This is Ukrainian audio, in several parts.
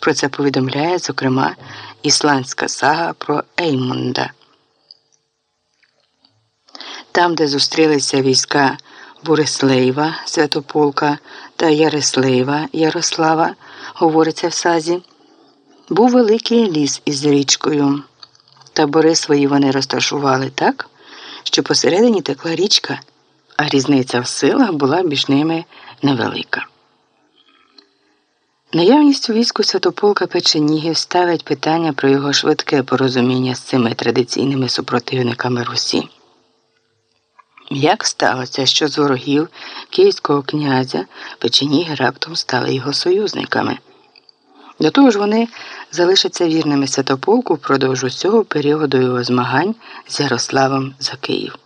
Про це повідомляє, зокрема, ісландська сага про Еймунда. Там, де зустрілися війська Бурислеєва, Святополка та Ярислеєва Ярослава, говориться в сазі, був великий ліс із річкою. Табори свої вони розташували так, що посередині текла річка, а різниця в силах була між ними невелика. Наявність у війську Святополка Печенігів ставить питання про його швидке порозуміння з цими традиційними супротивниками Русі. Як сталося, що з ворогів київського князя печеніги раптом стали його союзниками? До того ж, вони залишаться вірними святополку впродовж усього періоду його змагань з Ярославом за Київ.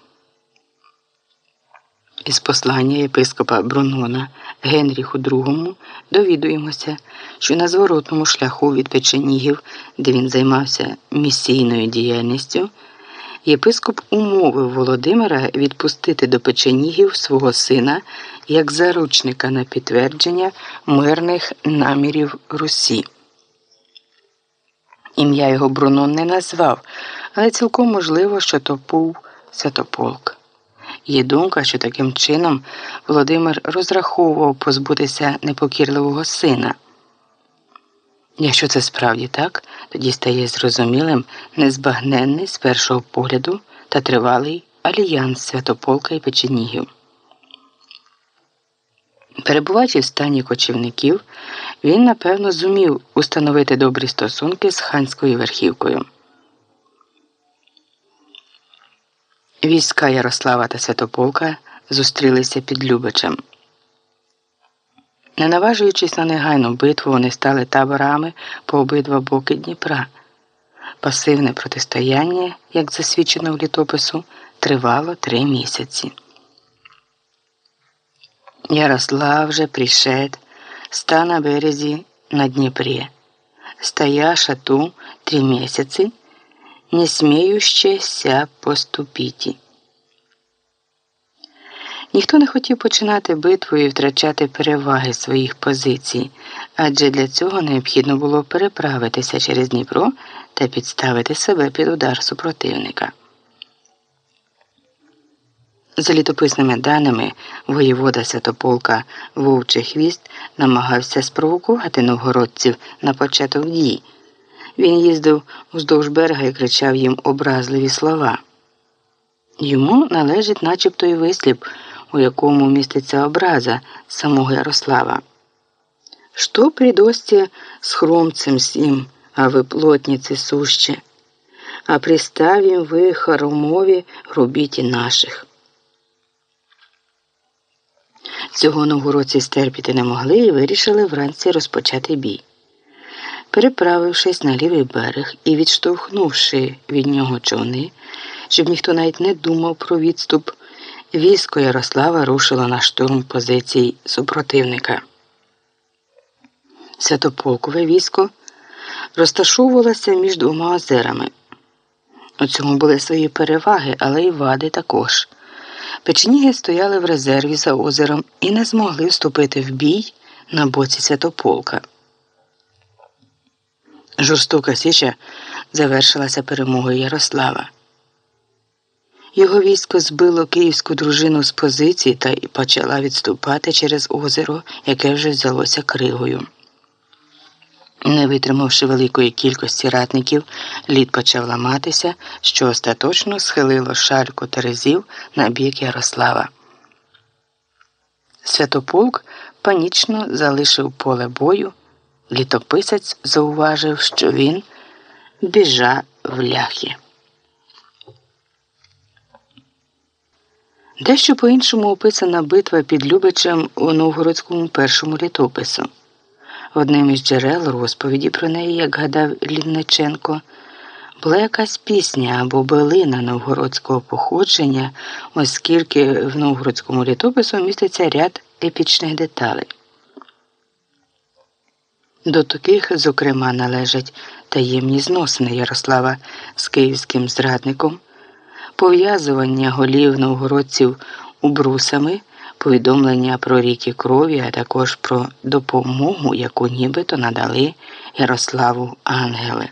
Із послання єпископа Брунона Генріху II довідуємося, що на зворотному шляху від печенігів, де він займався місійною діяльністю, єпископ умовив Володимира відпустити до печенігів свого сина як заручника на підтвердження мирних намірів Русі. Ім'я його Брунон не назвав, але цілком можливо, що то був Святополк. Є думка, що таким чином Володимир розраховував позбутися непокірливого сина. Якщо це справді так, тоді стає зрозумілим незбагненний з першого погляду та тривалий альянс Святополка і Печенігів. Перебуваючи в стані кочівників, він напевно зумів установити добрі стосунки з ханською верхівкою. Війська Ярослава та Святополка зустрілися під Любичем. Не наважуючись на негайну битву, вони стали таборами по обидва боки Дніпра. Пасивне протистояння, як засвідчено в літопису, тривало три місяці. Ярослав же пришед, ста на березі на Дніпрі, стоя шату три місяці не сміющеся поступіті. Ніхто не хотів починати битву і втрачати переваги своїх позицій, адже для цього необхідно було переправитися через Дніпро та підставити себе під удар супротивника. За літописними даними, воєвода Святополка Вовчий Хвіст намагався спровокувати новгородців на початок дій. Він їздив вздовж берега і кричав їм образливі слова. Йому належить начебто і висліп, у якому міститься образа самого Ярослава. Що придосте з хромцем сім, а ви плотниці суще, а приставім ви хоромові грубіті наших. Цього новгородці стерпіти не могли і вирішили вранці розпочати бій. Переправившись на лівий берег і відштовхнувши від нього човни, щоб ніхто навіть не думав про відступ, військо Ярослава рушило на штурм позицій супротивника. Святополкове військо розташовувалося між двома озерами. У цьому були свої переваги, але й вади також. Печеніги стояли в резерві за озером і не змогли вступити в бій на боці Святополка. Жорстока січа завершилася перемогою Ярослава. Його військо збило київську дружину з позицій та почала відступати через озеро, яке вже взялося кригою. Не витримавши великої кількості ратників, лід почав ламатися, що остаточно схилило шальку терезів на бік Ярослава. Святополк панічно залишив поле бою. Літописець зауважив, що він біжа в ляхи. Дещо по-іншому описана битва під Любичем у Новгородському першому літопису. Одним із джерел розповіді про неї, як гадав Лінниченко, була якась пісня або билина новгородського походження, оскільки в новгородському літопису міститься ряд епічних деталей. До таких, зокрема, належать таємні зносини Ярослава з київським зрадником, пов'язування голів новгородців убрусами, повідомлення про ріки крові, а також про допомогу, яку нібито надали Ярославу ангели.